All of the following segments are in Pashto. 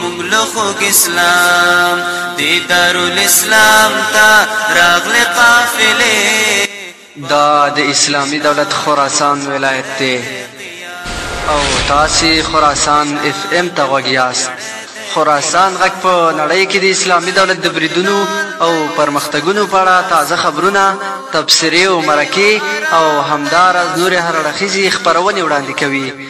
مونږ له خوږ اسلام دی دارالاسلام ته راغلې قافلې دا د اسلامي دولت خراسان ولایت دی او تاسې خراسان اف ام ته غوږ یاست خراسان غږ په نړۍ کې د اسلامي دولت د بریدونو او پرمختګونو په اړه تازه خبرونه تبصرې او مرکې او همداراز نورې هر اړخیزې خپرونې وړاندې کوي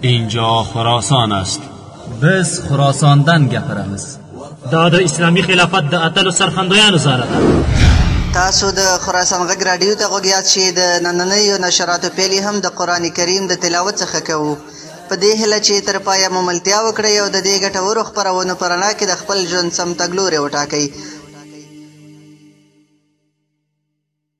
اینجا خراسان است بس خراساندن گپرمز دا د اسلامی خلافت د اتلو سرخندویانو زاره ده تاسو د خراسان غږ رادیو ته غوږ یاد شئ د نننیو نشراتو پیل هم د قرآن کریم د تلاوت څخه کوو په دې هیله چې تر پایه مو ملتیا وکړئ او د دې ګټورو خپرونو په رڼا کې د خپل ژوند سم تګلوری وټاکئ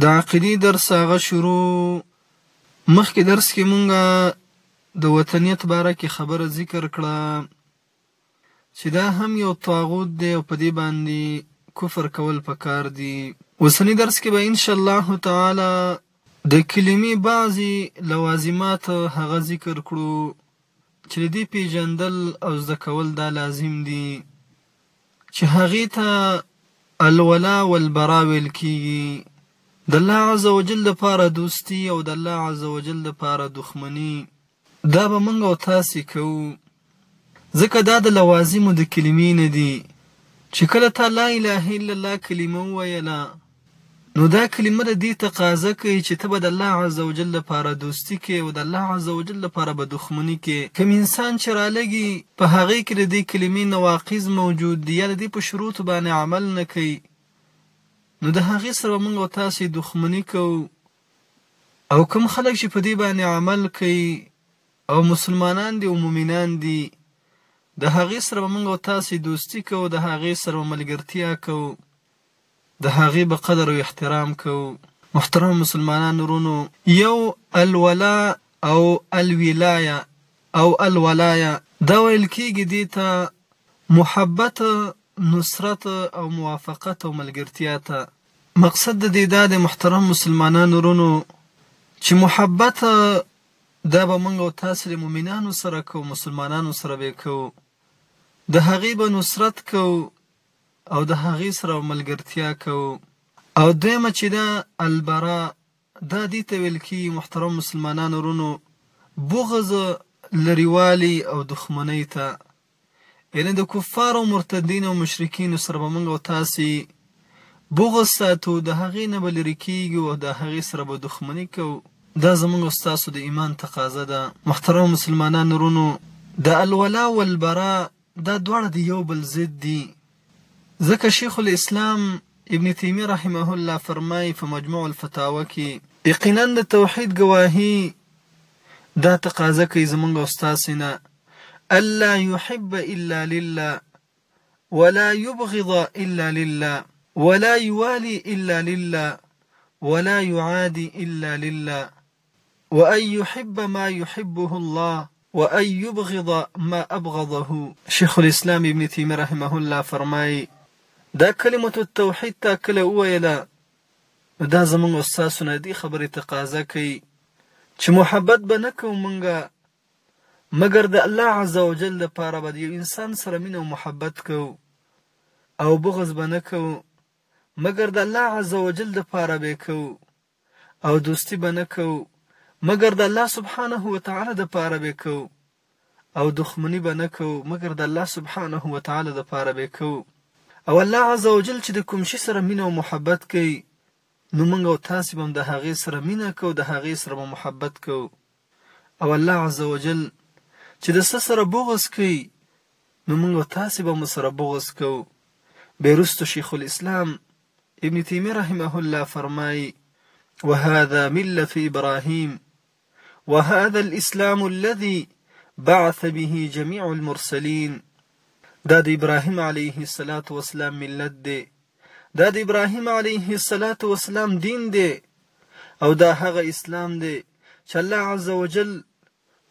د عقیدې درس هغه شروع مخکې درس کې مونږه د وطنیت باره کې خبره ذکر کړه چې دا هم یو طاغوت دی او په دې باندې کفر کول پکار دي اوسنی درس کې به ان شاء الله تعالی د کلمې بعضی لوازمات هغه ذکر کړو چې دې پیژندل او زده کول دا لازم دي چې هغې ته الولاء والبراء ویل کیږي، د الله عزوجل لپاره دوستي او د الله عزوجل لپاره دښمني، دا به موږ او تاسې کوو، ځکه دا د لوازمو د کلمې نه دي، چې کله تا لا اله الا الله کلمه وویله، نو دا کلمه د دې تقاضه کوي چې ته به د الله عزوجل لپاره دوستي کوې او د الله عزوجل لپاره به دښمني کوې. کوم انسان چې رالږي په هغه کې د دې کلمې نواقض موجود دي یا د دې په شروطو باندې عمل نه کوي نو د هغه سره به موږ او تاسې دښمني کوو او کوم خلک چې په دې باندې عمل کوي او مسلمانان دي او مؤمنان دي د هغه سره به موږ او تاسې دوستي کوو د هغه سره به ملګرتیا کوو. د هغې به قدر او احترام کوو. محترمو مسلمانانو ورونو! یو الولا او الولايه او الولايه دا ویل کیږي دې ته، محبت، نصرت او موافقت او ملګرتیا ته. مقصد د دې دا دی محترمو مسلمانانو ورونو! چې محبت دا به موږ او تاسې له مؤمنانو سره کوو، مسلمانانو سره به یې کوو. د هغې به نصرت کوو، او د هغې سره ملګرتیا کوو. او دویمه چې ده البراء دا دې ته ویل کیږي محترمو مسلمانانو ورونو بغض لري والی او دښمنۍ ته یعنې د کفارو او مرتدینو او مشرکینو سره به موږ او تاسې بغض ساتو د هغې نه به لرې کیږو او د هغې سره به دښمني کوو دا زموږ او ستاسو د ایمان تقاضا ده محترمو مسلمانانو ورونو د الولاء والبراء دا دواړه د یو بل ضد دي ځکه شیخ الاسلام ابن تیمیه رحمه الله فرمایي په مجموع الفتاوه کې. یقینا د توحید ګواهي دا تقاضه کوي زمونږ او ستاسې نه، الا یحب الا لله ولا یبغض الا لله ولا یوالي الا لله ولا یعادي الا لله، وان يحب ما يحبه الله وان يبغض ما ابغضه. شيخ الاسلام ابن تيميه رحمه الله فرمايي، دا کلمة التوحيد تا کله وويله نو دا زمونږ او ستاسو نه دې خبرې تقاضا کوي چې محبت به نه کوو مونږ مګر د الله عزوجل لپاره به د يو انسان سره مينه او محبت کوو او بغض به نه کوو مګر د الله عزوجل لپاره به يې کوو. او دوستي به نه کوو مګر د الله سبحانه وتعالی دپاره به کوو او دښمني به نه کوو مګر د الله سبحانه وتعالی دپاره به کوو او الله عزوجل چې د کوم شي سره مینه او محبت کوي نو موږ او تاسې به هم د هغې سره مینه کوو د هغې سره به محبت کوو او الله عزوجل چې د څه سره بغض کوي نو موږ او تاسې به هم سره بغض کوو بې رستو شیخ الاسلام ابن تیمیه رحمه الله فرمائی، وهذا ملة ابراهیم وهذا الاسلام الذي بعث به جميع المرسلين دا د ابراهیم علیه الصلاة والسلام ملت دی دا د ابراهیم علیه الصلاة والسلام دین دی او دا هغه اسلام دی چې الله عز وجل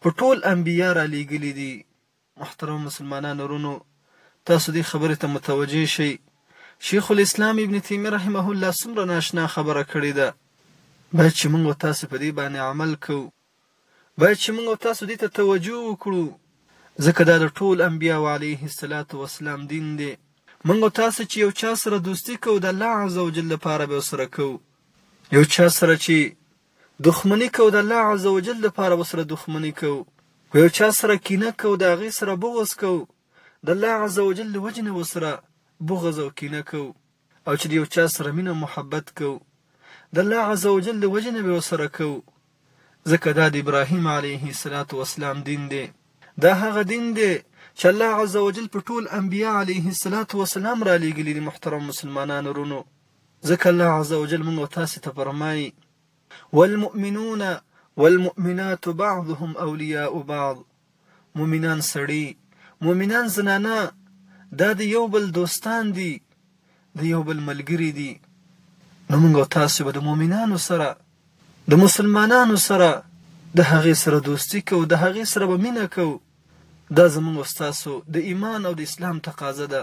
په ټول انبیا را لیږلي دي محترمو مسلمانانو وروڼو تاسو دې خبرې ته متوجه شئ شیخ الاسلام ابن تیمیه رحمه الله څومره ناشنا خبره کړې ده باید چې موږ او تاسو په دې باندې عمل کوو باید چې موږ او تاسو دې ته توجه وکړو ځکه دا د ټول انبیاو علیه الصلاة والسلام دین دی موږ او تاسو چې یو چا سره دوستي کوو د الله عزوجل لپاره به ورسره کوو یو چا سره چې دښمني کوو د الله عز وجل لپاره ورسره دښمني کوو په یو چا سره کینه کوو د هغه سره بغض کوو د الله عز وجل له وجې نه ورسره بغض او کینه کوو او چې د یو چا سره مینه او محبت کوو د الله عز وجل له وجې نه به ورسره کوو ځکه دا د ابراهیم علیه السلام دین دی دا هغه دین دی چې الله عزوجل په ټول انبیا علیه السلام را لېږلي دي محترم مسلمانانو رونو ځکه الله عزوجل موږ او تاسې ته فرمايي، والمؤمنون والمؤمنات بعضهم اولیاء بعض، مؤمنان سړي، مؤمنان زنانه دا د یو بل دوستان دي، د یو بل ملګري دي، نو موږ او تاسې به د مؤمنانو سره، د مسلمانانو سره د هغې سره دوستي کوو، د هغې سره به مینه کوو، دا زموږ او ستاسو د ایمان او د اسلام تقاضا ده.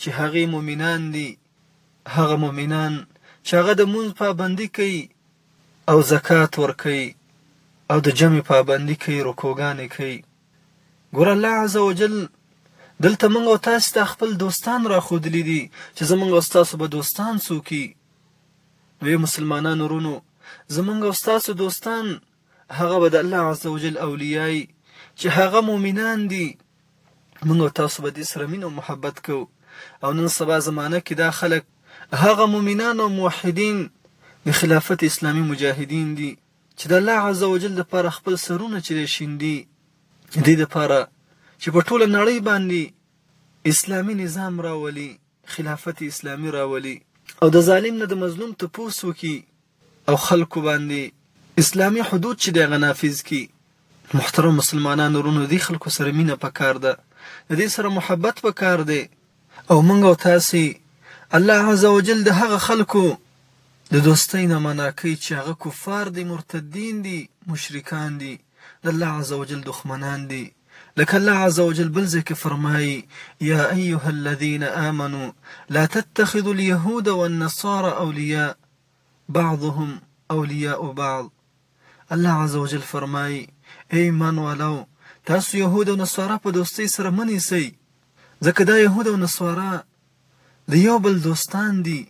چې هغۀ مؤمنان دي، هغه مؤمنان چې هغه د مونځ پابندي کوي او زکات ورکوي او د جمع پابندي کوي، رکوعګانې کوي. ګوره الله عزوجل دلته مونږ او تاسې ته خپل دوستان راښودلي دي چې زمونږ او ستاسو به دوستان څوک وي؟ نو ای مسلمانانو ورونو! زمونږ او ستاسو دوستان هغه به د الله عزوجل اولیاء یي چې هغه مؤمنان دي موږ او تاسو به دې سره مینه او محبت کوو او نن سبا زمانه کې دا خلک هغه مؤمنان او موحدین د خلافت اسلامی مجاهدین دي چې د الله عزوجل لپاره خپل سرونه چې شیندي د دې لپاره چې په ټوله نړۍ باندې اسلامی نظام راولي خلافت اسلامی راولي او د ظالم نه د مظلوم تپوس وکړي او خلکو باندی اسلامی حدود چی دی هغه نافذ کی محترم مسلمانانو ورونو دی خلکو سره مینه پکار ده ددی سره محبت پکار دی او مونږ او تاسی الله عزوجل د هغه خلکو د دوستی نه منع کړی چی هغه کفار دی مرتدین دی مشرکان دی د الله عزوجل دښمنان دی لکه الله عزوجل بل ځای کی فرمایی یا ایها الذین آمنو لا تتخذو الیهود والنصارا اولیاء بعضهم اولیاء بعض الله عز وجل فرمائی، ای ایمان والو! تاسو یهود او نصارا په دوستۍ سره مه نیسئ، ځکه دا یهود او نصارا د یو بل دوستان دي،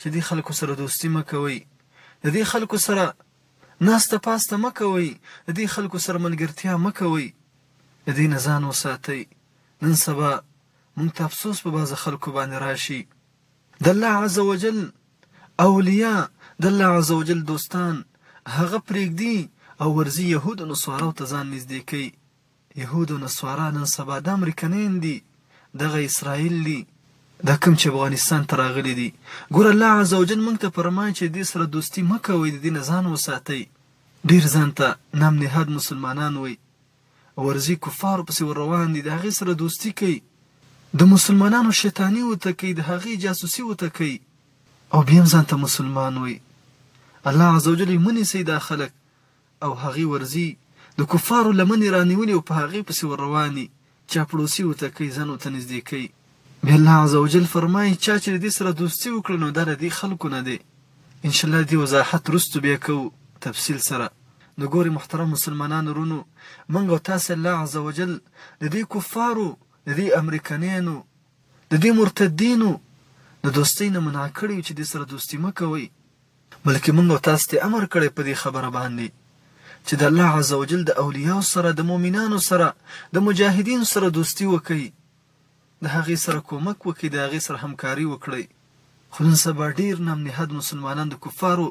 چې دې خلکو سره دوستي مه کوئ، د دې خلکو سره ناسته پاسته مه کوئ، د دې خلکو سره ملګرتیا مه کوئ، د دې نه ځان وساتئ، نن سبا مونږ ته افسوس په بعض خلکو باندې راشي. د الله عزوجل اولياء، د الله عزوجل دوستان، هغه پرېږدي او ورځي يهودو نصاراو ته ځان نږدې کوي. يهود او نصارا نن سبا دا امريکنين دي، دغه اسرائيل دي، دا کوم چې افغانستان ته راغلي دي. ګوره الله عزوجل موږ ته فرمايي چې د دې سره دوستي مه کوئ، د دې نه ځان وساتئ، ډېر ځان ته نام نهاد مسلمانان وي، ورځی کفارو پسی ور روان دی دهغی سره دوستی کوي دمسلمانانو شیطانی ورته کوي دهغی جاسوسی ورته کوي او بیهم ځانته مسلمان وایی الله عزوجل یی مه نیسی دا خلک او هغی ورځی د کفارو لمنی رانیولی او په هغی پسی ور روان دی چاپړوسی ورته کوي ځان ورته نږدې کوي. بیا الله عز وجل فرمایي چا چې د دې سره دوستي وکړه نو دا له دې خلکو نه دی انشاءالله دې وضاحت وروسته بیا کوو تفصیل سره نو ګورې محترم مسلمانانو وروڼو موږ او تاسې الله عز وجل د دې کفارو د دې امریکنیانو د دې مرتدینو د دوستۍ نه منع کړی چې دې سره دوستي مه کوئ بلکې موږ او تاسو ته امر کړی په دې خبره باندې چې د الله عز وجل د اولیاء سره د مؤمنانو سره د مجاهدین سره دوستي وکړئ د هغې سره کومک وکړئ، د هغې سره همکاري وکړئ. خو نن سبا ډېر نام نهاد مسلمانان د کفارو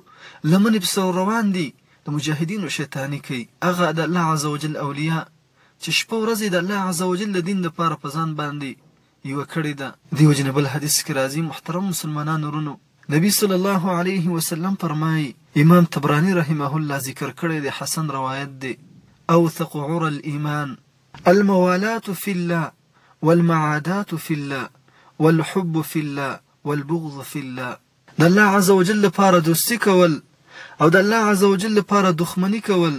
لمنې پسې روان دي، د مجاهدینو شیطاني کوي، هغه د الله عزوجل اولیاء چې شپه ورځ یې د الله عزوجل د دین لپاره په ځان باندې یوه کړې ده. دیو جنې بل حدیث کې راځي، محترم مسلمانانو ورونو! نبي صلی الله علیه وسلم فرمایي، امام طبراني رحمه الله ذکر کړی دی، حسن روایت دی، اوثق عرى الایمان الموالات فی الله والمعادات فی الله والحب فی الله والبغض فی الله د الله عزوجل لپاره دوستي کول او د الله عزوجل لپاره دښمني کول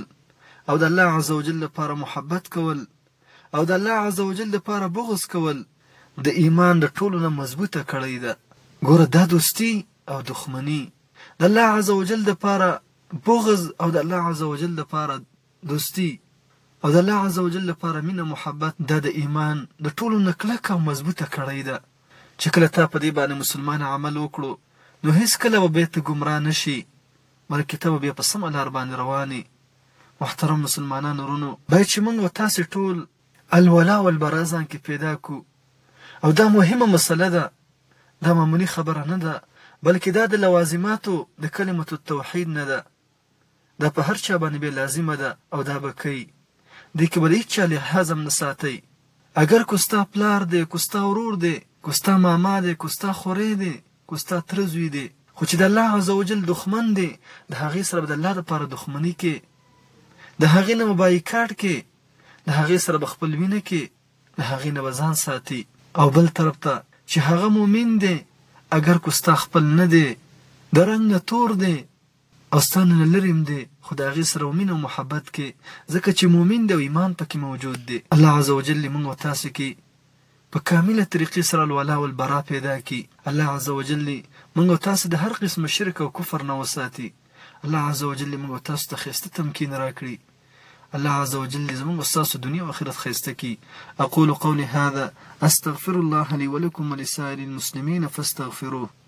او د الله عزوجل لپاره محبت کول او د الله عزوجل لپاره بغض کول د ایمان د ټولو نه مضبوطه کړۍ ده ګوره دا دوستي او دښمني د الله عزوجل لپاره بغض او د الله عزوجل لپاره دوستي او د الله عزوجل لپاره مینه محبت دا د ایمان د ټولو نه کلکه او مضبوطه کړۍ ده چې کله تا په دې باندې مسلمان عمل وکړو نو هیڅ کله به بیا ته ګمراه نه شي بلکې ته به بیا په سمه لار باندې روان یې محترم مسلمانانو ورونو! باید چې موږ او تاسې ټول الولاء والبراء ځان کې پیدا کړو او دا مهمه مسله ده دا معمولي خبره نه ده بلکې دا د لوازماتو د کلمة التوحید نه ده دا په هر چا باندې بې لازمه ده او دا به کوي. دې کې به د هیچا لحاظ هم نه ساتئ. اګر کو ستا پلار دی، کو ستا ورور دی، کو ستا ماما دی، کو ستا خوری دی، کو ستا تره زوی دی، خو چې د الله عزوجل دښمن دی، د هغې سره به د الله لپاره دښمني کې، د هغې نه به بایکاټ کې، له هغې سره به خپل وینه کې، له هغې نه به ځان ساتي. او بل طرف ته چې هغه مؤمن دی، اګر کو ستا خپل نه دی، د رنګ نه تور دی، او ستانه نه لرې هم دی خو د هغې سره و مینه او محبت کې ځکه چې مؤمن دی او ایمان پکې موجود دی الله عز وجل دې موږ او تاسو کې په کامله طریقې سره الولاء والبراء پیدا کړي الله عز وجل دې موږ او تاسو د هر قسم شرک او کفر نه وساتي الله عز وجل دې موږ او تاسو ته خیسته تمکین راکړي الله عز وجل دې زموږ استاسو دنیا او آخرت خیسته کی اقول قولي هذا استغفر الله لي ولكم ولسائر المسلمين فاستغفروه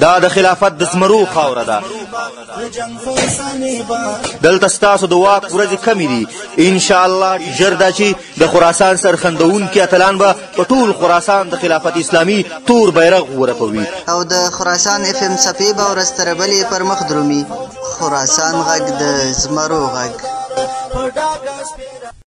دا د خلافت د زمرو خاوره ده دلته ستاسو د واک ورځې کمې دي انشاءالله ژر دا چې د خراسان سرخندوونکي اتلان به په ټول خراسان د خلافت اسلامي تور بیرغ ورپوي او د خراسان اف ام څپې به ورځ تر بلې پر مخ درومي خراسان غږ د زمرو غږ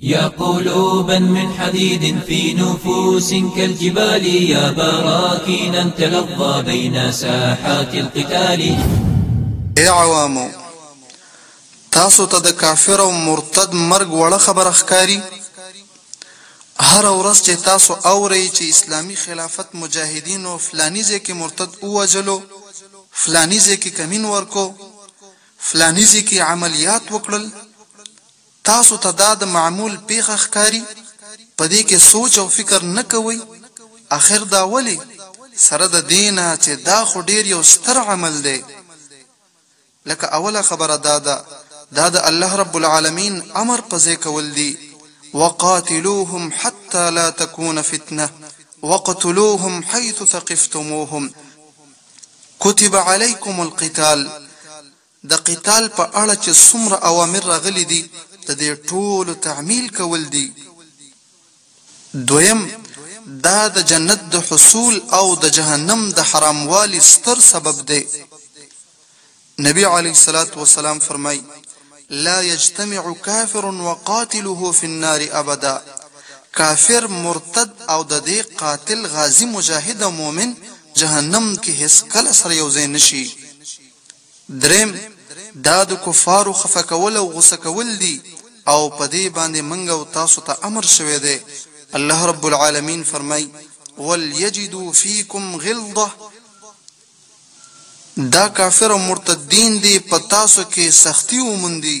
يا قلوبا من حديد في نفوس كالجبال يا براكينا تلظى بين ساحات القتال اي عوامو تاسو ته د کافر او مرتد مرګ وړه خبره ښکاری هر ورځ چې تاسو اورئ چې اسلامی خلافت مجاهدینو فلانی ځای کې مرتد ووجلو فلانی ځای کې کمین ورکو فلانی ځای کې عملیات وکړل تاسو ته دا د معمول پېښه ښکاري؟ په دې کې سوچ او فکر نه کوئ؟ اخر دا ولې؟ سره د دې نه چې دا خو ډېر یو ستر عمل دی. لکه اوله خبره دا ده، دا د الله رب العالمین امر په ځای کول دي، وقاتلوهم حتی لا تکون فتنة وقتلوهم حیث ثقفتموهم کتب علیکم القتال. د قتال په اړه چې څومره اوامر راغلي دي د دې ټولو تعمیل کول دي. دویم، دا د جنت د حصول او د جهنم د حراموالي ستر سبب دی. نبي علیه الصلوة والسلام فرمایي، لا یجتمع کافر وقاتله فی النار ابدا، کافر، مرتد او د دې قاتل غازي مجاهد او مؤمن جهنم کې هېڅکله سره یو ځای نه شي. دریم، دا د کفارو خفه کول او غوسه کول دي او په دې باندې مونږ او تاسو ته امر شوی دی، الله رب العالمین فرمائی، ولیجدو فیکم غلظة، دا کافر او مرتدین دې په تاسو کښې سختی وموندي.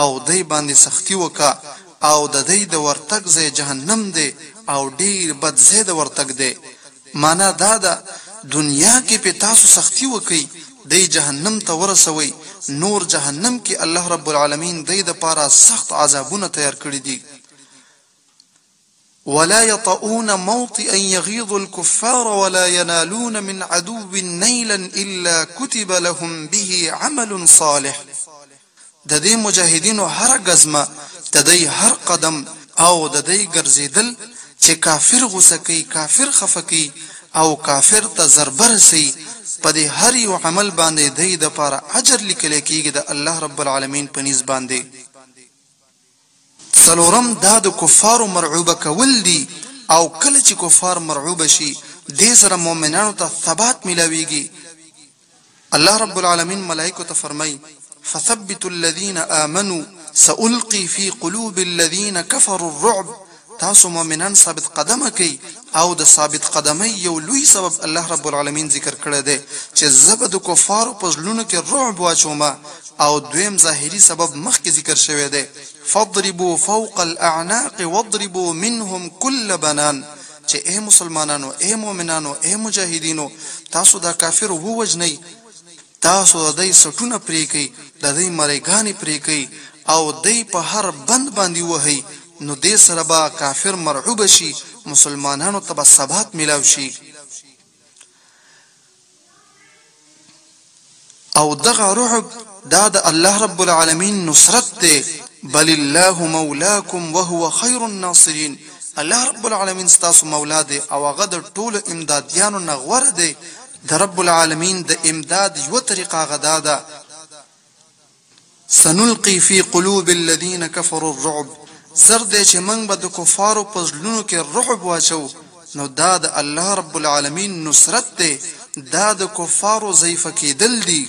او دی باندی سختی وکه او ددی د ورتګ ځای جهنم دی او ډیر بد ځای د ورتګ دی معنی دا ده دنیا کی پی تاسو سختی وکی دی جهنم ته ورسوی نور جهنم کی الله رب العالمین دی دپاره سخت عذابونه تیار کړی دی. ولا يطؤون موطئا يغيظ الكفار ولا ينالون من عدو نيلا الا كتب لهم به عمل صالح ددې مجاهدينو هره ګزمه ددئ هر قدم او ددئ ګرځېدل چې کافر غوسه کوي کافر خفه کوي او کافر ته ضربه رسوي په دې هر يو عمل باندې ددئ دپاره اجر ليکل کېږي د الله رب العالمين په نيز باندې. څلورم دا د کفارو مرعوبه کول دي او کله چې کفار مرعوبه شي دې سره مؤمنانو ته ثبات ملاویږي الله رب العالمین ملائکو ته فرمایي فثبتوا الذين آمنوا سألقي في قلوب الذين كفروا الرعب تاسو مؤمنان ثابت قدمه کړئ او د ثابت قدمۍ یو لوی سبب الله رب العالمین ذکر کړی دی چې زه به د کفارو په زړونو کې رعب واچوم او دویم ظاهري سبب مخکې ذکر شوی دی فضربو فوق الاعناق واضربو منهم کل بنان چې اے مسلمانانو اے مؤمنانو اے مجاهدینو تاسو دا کافر ووجنئ تاسو د دی سټونه پری کئ د دی مری ګانی پری کئ او دی په هر بند باندی وهئ نو دی سره به کافر مرعوبه شی مسلمانانو ته به ثبات ملاو شی او دغه رعب دا د الله رب العالمین نصرت دی بل الله مولاکم وهو خیر الناصرین الله رب العالمین ستاسو مولا دی او هغه د ټولو امدادیانو نه غوره دی د رب العالمين د امداد يوه طريقه هغه دا ده، سنلقي في قلوب الذين کفروا الرعب، زر دی چې موږ به د کفارو په زړونو کې رعب واچوو، نو دا د الله رب العالمين نصرت دی، دا د کفارو ضعيفه کېدل دي.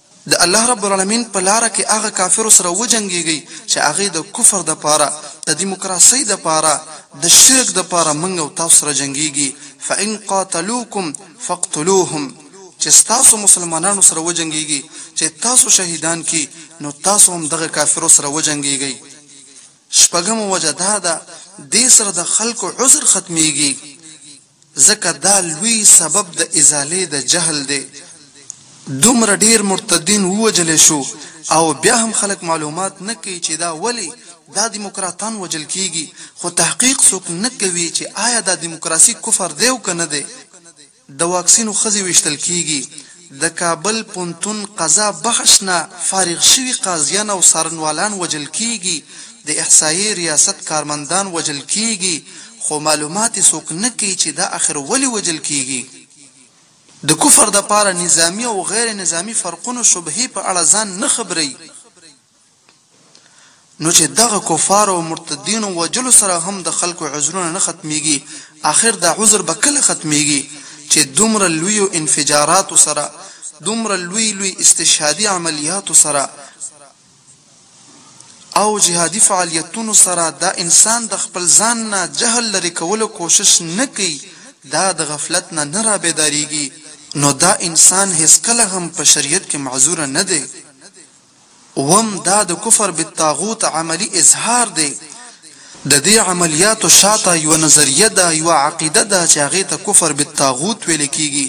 د الله رب العلمين په لاره کي هغه کافرو سره وجنګيږی چه هغوی د کفر د پاره د ديموکراسۍ د پاره د شرک د پاره موږ او تاسو سره جنګيږی فان قاتلوکم فاقتلوهم چه ستاسو مسلمانانو سره وجنګيږی چه تاسو شهيدان کړي نو تاسو هم دغه کافرو سره وجنګيږی شپږمه وجه دا ده دي سره د خلکو عذر ختميږي. ځکه دا لوی سبب د ازالې د جهل دی دومره ډیر مرتدین ووژل شو او بیا هم خلک معلومات نه کوي چې دا ولې دا دیموکراتان وژل کیږي خو تحقیق څوک نه کوي چې آیا دا دیموکراسي کفر دی او که نه دی د واکسینو ښځې ویشتل کیږي د کابل پونتون قضا بخش نه فارغ شوي قاضیان او څارنوالان وژل کیږي، د احصایې ریاست کارمندان وژل کیږي، خو معلومات یې څوک نه کوي چې دا اخر ولې وژل کیږي؟ د کفر لپاره نظامي او غیر نظامي فرقونو شبهې په اړه ځان نه خبروي. نو چې دغه کفارو او مرتدینو وژلو سره هم د خلکو عذرونه نه ختمیږي اخر دا عذر به کله ختمیږي چې دومره لویو انفجاراتو سره دومره لوی لوی استشهادي عملیاتو سره او جهادي فعالیتونو سره دا انسان د خپل ځان نه جهل لرې کولو کوشش نه کوي دا د غفلت نه نه رابیداریږي نو دا انسان هیڅکله هم په شریعت کې معذور نه دی. اووم، دا د کفر بالطاغوت عملي اظهار دی، د دې عملیاتو شاته یوه نظریه ده، یوه عقیده ده چې هغې ته کفر بالطاغوت ویل کېږي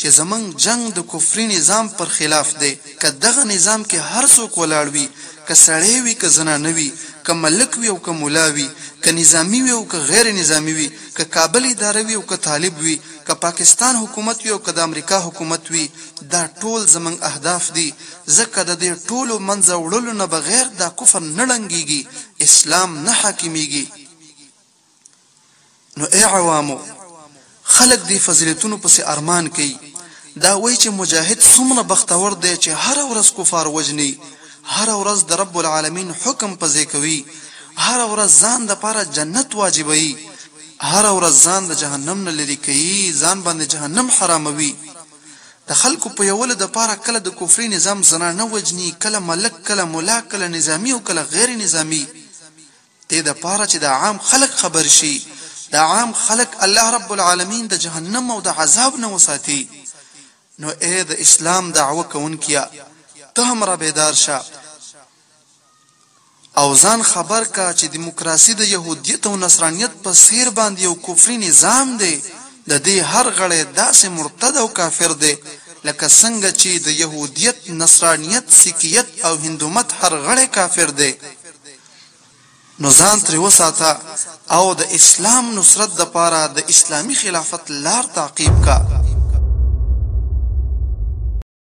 چې زموږ جنګ د کفري نظام پر خلاف دی، که دغه نظام کې هر څوک ولاړ وي، که سړی وي که زنانه وي، که ملک وي او که ملا وي، که نظامي وي او که غیر نظامي وي، که کابل اداره وي او که طالب وي، که پاکستان حکومت وي او که د امریکا حکومت وي، دا ټول زموږ اهداف دي. ځکه د دې ټولو منځه وړلو نه بغیر دا کفر نه ړنګیږي، اسلام نه حاکمیږي. نو ای عوامو! خلک دې فضیلتونو پسې ارمان کوي، دا وایي چې مجاهد څومره بختور دی چې هره ورځ کفار وژني، هره ورځ د رب العالمین حکم پزې کوي، هره ورځ ځان دپاره جنت واجبوي، هره ورځ ځان د جهنم نه لرې کوي، ځان باندې جهنم حراموي. د خلکو په یولو دپاره کله د کفري نظام زنانه وژني، کله ملک، کله ملا، کله نظامي او کله غیر نظامي، دې دپاره چې دا عام خلک خبر شي، دا عام خلک الله رب العالمین د جهنم او د عذاب نه وساتي. نو ای د اسلام دعوه کوونکیه! ته هم رابیدار شه! او ځان خبر که چې ديموکراسي د يهوديت او نصرانيت په څېر باندې يو کفري نظام دی، د دې هر غړی داسې مرتد او کافر دی لکه څنګه چې د يهوديت، نصرانيت، سيکيت او هندومت هر غړی کافر دی. نو ځان ترې وساته او د اسلام نصرت دپاره د اسلامي خلافت لار تعقيب که.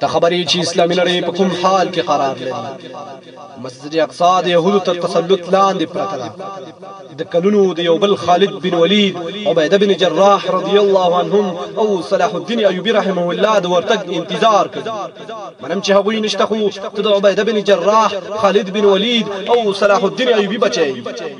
ته خبر یې چې اسلامي نړۍ په کوم حال کې قرار لري؟ مسجد اقصی د یهودو تر تسلط لاندې پرته ده. د کلونو د یو بل خالد بن ولید، عبیده بن جراح رضی الله عنهم او صلاح الدین ایوبي رحمه الله د ورتګ انتظار کوي. منم چې هغوی نشته خو ته د عبیده بن جراح، خالد بن ولید او صلاح الدین ایوبي بچی یې.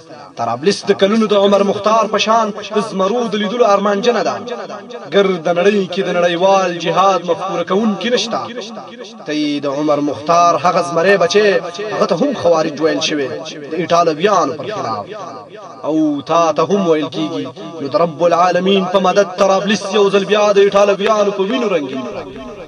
طرابلس د کلونو د عمر مختار په شان د زمرو د لیدلو ارمانجنه ده. ګر د نړۍ کې د نړیوال جهاد مفکوره کوونکي نشته. ته یې د عمر مختار هغه زمری بچی هغه ته هم خوارج ویل شوی د ایټالویانو پر خلاف او تا ته هم ویل کیږي نو د رب العالمین په مدد طرابلس یو ځل بیا د ایټالویانو په وینو رنګین کړه.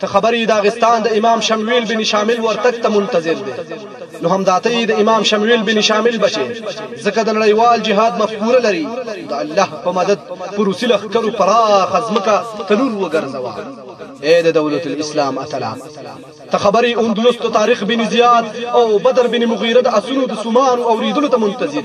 ته خبر یی داغستان د امام شمویل بن شامل ورتګ ته منتظر دی نو همداته یی د امام شمویل بن شامل بچی ځکه د نړیوال جهاد مفکوره لری د الله په مدد په روسی لښکرو پراخه ځمکه تلور وګرځوه اے د دولت الاسلام اتلا ته خبري اندلس ته طارق بن زیاد او بدر بن مغیره د اسونو د سومانو او ریدلو ته منتظر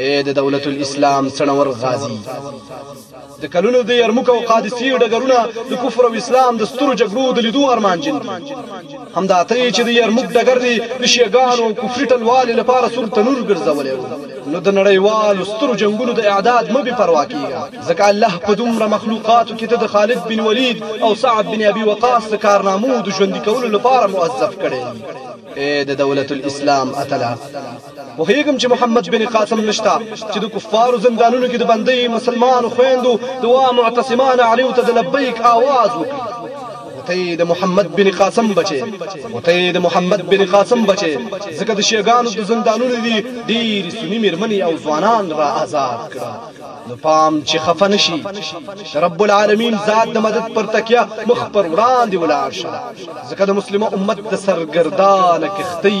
اې د دولت الاسلام څڼور غازي! د کلونو د یرموک او قادسي ډګرونه د کفر او اسلام د سترو جګړو د لیدو ارمانجن دي. همدا ته یې چې د یرموک ډګر دې د شیعه ګانو او کفري ټلوالې لپاره سور تنور ګرځولی و. نو د نړیوالو سترو جنګونو د اعداد مه بې پروا کېږه، ځکه الله په دومره مخلوقاتو کې ته د خالد بن ولید او سعد بن ابي وقاص د کارنامو د ژوندي کولو لپاره موظف کړی. اې د دولت الاسلام اتله! پوهیږم چې محمد بن قاسم نشته چې د کفارو زندانونو کې د بندۍ مسلمانو خويندو د وا معتصمانه علیو ته د لبیک آواز وکړي ته د محمد بن قاسم بچي خو ته د محمد بن قاسم بچي ځکه د شیګانو د زندانونو دي ډیر سنی میرمنې او ځوانان را آزاد کړه نو پام چې خفه نشي رب العالمین ذات د مدد پر تکیه مخ پر وړاندې ولاړ شه ځکه د مسلمه امت د سرګردان کښتۍ